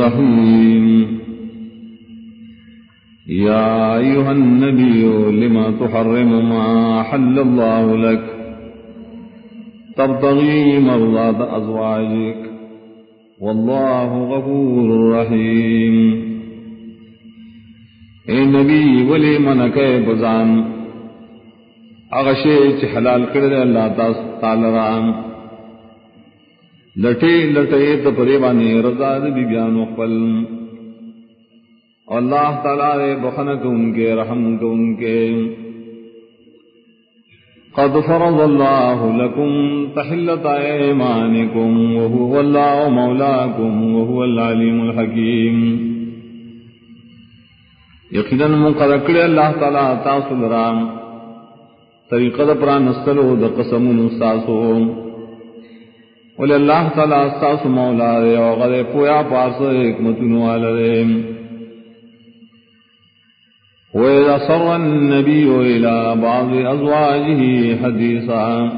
رحيم يا أيها النبي لما تحرم ما حل الله لك؟ تبتغي مرضات أزواجك. والله غفور رحيم. اے نبی، ولی من کے بزان اغشے چ حلال کر اللہ تعالی رام لٹے لٹے تو پرے بانے رضا بی بیان خپل اللہ تعالی دے بخن کو ان کے، رحم کو ان کے۔ قد فرض اللہ لکم تحلت ایمانکم وهو اللہ مولاکم وهو العلیم الحکیم۔ یقینا منقد کڑے اللہ تعالی تاصل رام، طریقہ پران نستلو دا قسم نستاسو ولی اللہ تعالی استاس مولا دے وغد پویا پاس حکمتن والدے وإذا صر النبي إلى بعض أزواجه حديثا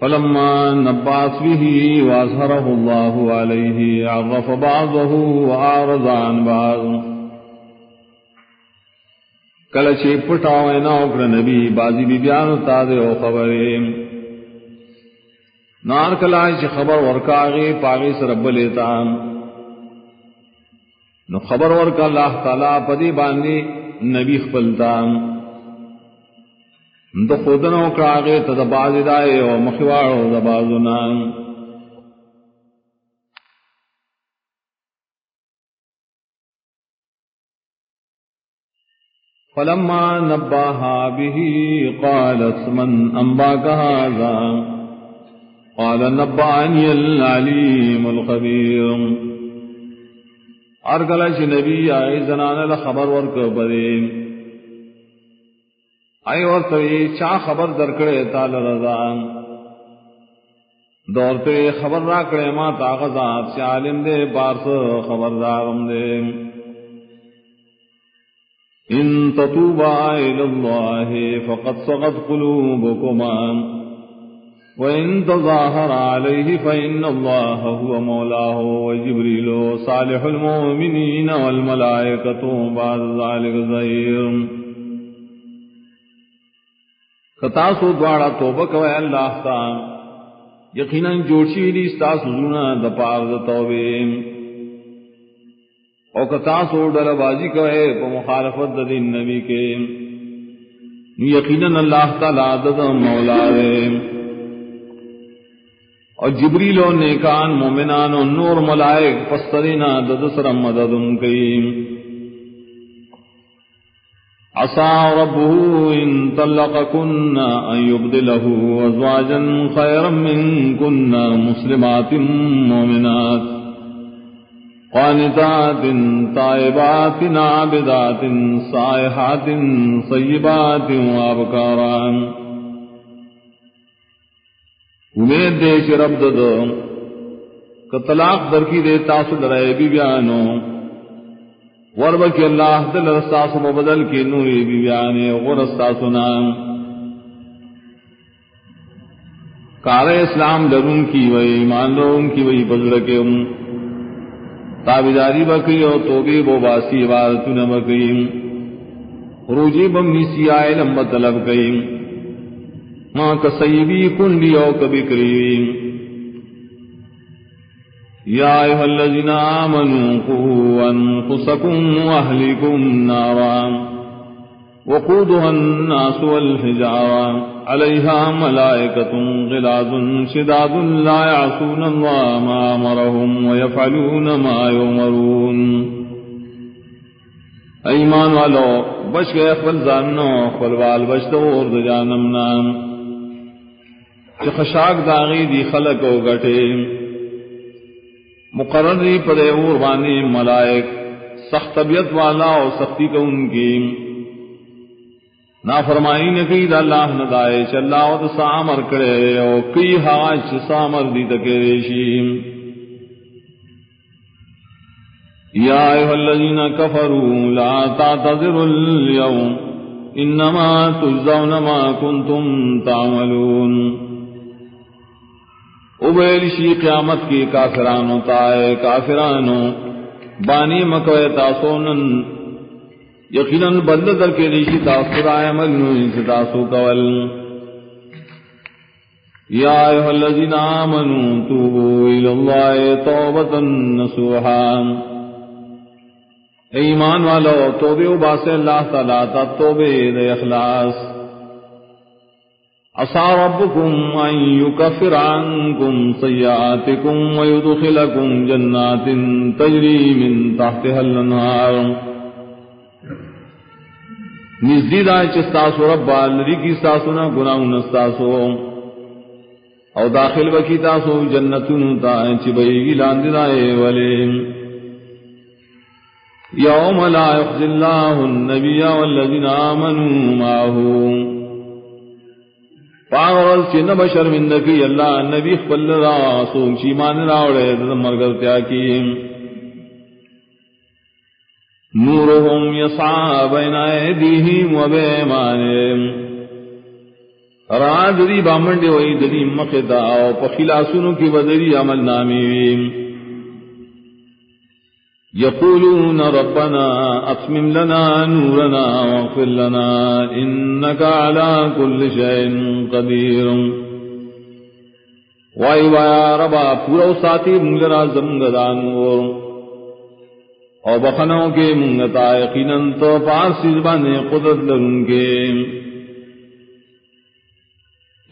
فلما نبعث به وأظهره الله عليه عرف بعضه وأعرض عن بعض. کلچے پٹاوے نہ نبی، بازی بی بیانو او خبریں. نار کلا چ خبر ورکا گے پاگی سر رب لیتا نو خبر ورکا اللہ تعالی پدی باندھی نبی خپلتا. دو خودنو کراغے تد باز دائے او مخواڑو دبازنا فلما نباها به قالت من انباك هذا. قال نبعني العليم الخبير. ارگل نبی آئے زنان خبر ورک بدے آئے اور چا خبر درکڑے تال رضا؟ دورتے خبر را کڑے ما تاغذات سے عالم دے بارس خبردارم دے ان تتوبا الى الله فقد صغت قلوبكما. وإن تظاهر عليه فإن الله هو مولاه وجبريل صالح المؤمنين والملائكة بعد ذلك ظهير کتاسو دوارا توبہ کوئے اللہ تا یقینا جوڑشی دی ستاسو زونا دا دا توبے او کتاسو ڈل بازی کوئے پا مخالفت دا دین نبی کے یقینا اللہ تعالی دا مولا دے اور جبریل و نیکان مومنان و نور ملائک پسترینا ددسر مدد کئی عصا ربه ان طلقكن ان يبدله ازواجا خيرا منكن مسلمات مؤمنات قانتات طائبات عابدات صائحات صيبات وابكارا امید دے چ رب دد ک طلاق در کی دے تاسو لڑائے بی بیانو ورب کی اللہ دل رستاسو مبدل کی نوری بی بیانے غور استاسو نام کار اسلام لرون کی وئی، ایمان لرون کی وئی بدل کے ام تابداری بکی اور توبی بو باسی عبادت نہ بکی روجی بم نیسی آئے لمبا طلب کئی ماں کسیبی کنڈی او کبھی کریم. یا ایہا الذین آمنوا قوا انفسکم واہلکم نارا وقودها الناس والحجارة عليها ملائكة غلاظ شداد لا يعصون الله ما أمرهم ويفعلون ما يؤمرون ایمان والو، بچ گئے اخبر زانو اخبر وال بچ دور جانم نام. خشاک داغی دی خلق و گٹے۔ مقرری پدے اور بانی ملائک، سخت طبیعت والا اور سختی کو ان کی۔ نا فرمائی نے کئی دا اللہ ندائے چ اللہ و سامر کرے او کئی حاج سامر دی تکے ریشی۔ یا ایھا الذین کفروا لا تعتذروا اليوم، انما تجزون ما کنتم تعملون۔ ابیل شی قیامت کی کافرانو تائے کافرانو بانی مکوے تاسونن یقیناً بند در کے ریشی تاثر آئے ملنوی سے تاسو کول۔ یا ایوہ الذین آمنوا توبو الاللہ توبتا نسوحا ایمان والو، توبے و اللہ تعالیٰ تا توبے دے اخلاص۔ عصا ربکم ان یکفر عنکم سیئاتکم ویدخلکم جنات تجری من تحتها الانہار نزدید آئے چستاسو رب بالری کی ساسو نا گناہ نستاسو او داخل بکی تاسو جنتون تا چی بیگی لاندی دائے ولی. یوم لا یخزی اللہ النبی والذین آمنوا ماہو پاغرل چی نبشر من اللہ نبی خبل را سوک چی مان راوڑے مرگل کیم نورهم يسعى بين أيديهم وبأيمانهم رات دی بامنڈے وئی دلی مخدا، او پخلا سنو کی بدری عمل نامی ویم. يقولون ربنا أتمم لنا نورنا واغفر لنا إنك على كل شيء قدير. وائی وایا ربا، پورا ساتھی منگرا زمگدان او بخنوں کے منگتا یقیناً تو پارسی زبان قدرت لرن کے۔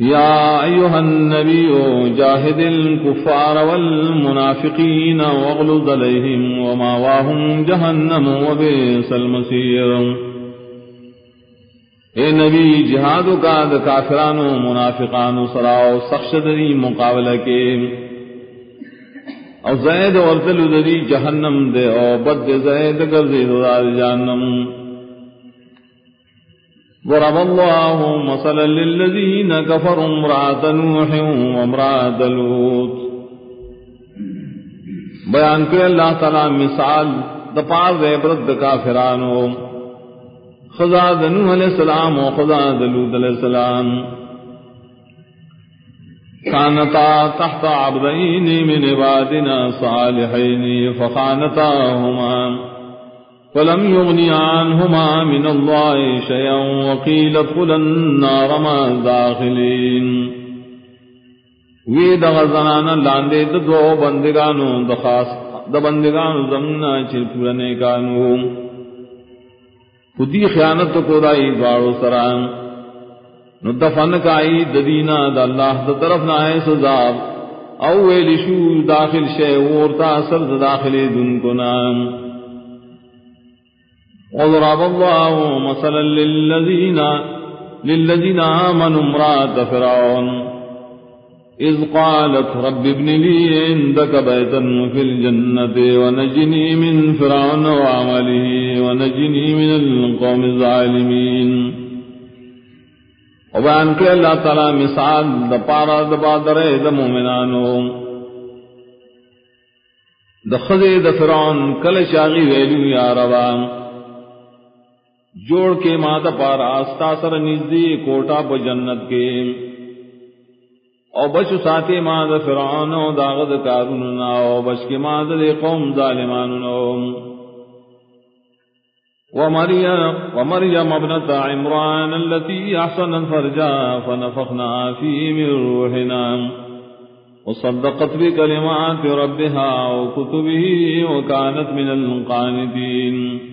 یا ایوہ النبی جاہد الكفار والمنافقین واغلظ علیہم وما واہم جہنم وبیس المسیر اے نبی جہادو کا دا کافرانو، منافقانو سراؤ سخشدری مقابلہ کے۔ او زید اور ورتل دری جہنم دے او بد زید گردی دار جہنم۔ ضرب الله مثلا للذين كفروا امرأة نوح وامرأة لوط. بیان کرے اللہ تعالی مثال دپار دے برد کافرانو. خدا دنوح علیہ السلام و خدا دلود علیہ السلام. كانتا تحت عبدين من عبادنا صالحين فخانتاهما. فلم يغني عنهما من الله شيئا وقيل ادخل النار مع الداخلين. وی دغ زنانا لاندے دو بندگانو دخاص د بندگانو زمنا چل پورنے کانو خودی خیانت کو دائی دوارو سران نو دفن کائی ددینا دا اللہ دا طرف نہ ہے سزا. او ویلی شو داخل شے ورتا سر داخل دن کو نام. وضرب الله مثلا للذين للذين آمنوا امرأة فرعون. إذ قالت رب ابن لي عندك بيتا في الجنة ونجني من فرعون وعمله ونجني من القوم الظالمين. او بیان کے اللہ تعالی مثال د پارا د بادرے د مومنانو د خزے د فرعون جوڑ کے مات پارا آستا سر نزدی کوٹا پ جنت کے۔ او بچ ساتے ماں د فرعون داغد کارون او بچ کے ماں د قوم ظالمان ومريم ومريم ابنة عمران التي أحسنت فرجا فنفخنا فيه من روحنا۔ وصدقت بكلمات ربها وكتبه وكانت من القانتين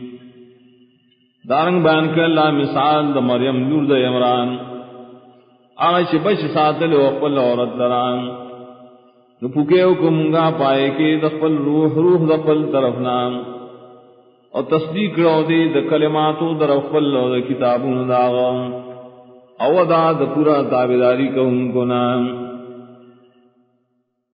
دارنگ بیان کے اللہ مثال دا مریم لور دا عمران. آغش بش ساتل وقبل عورت لران. نو پکے حکم پائے کے دخل روح روح دخل طرف نام. او تصدیق رو دی د کلماتو در خپل او د کتابونو داغ او دا د پورا تابعداری کوونکو نام.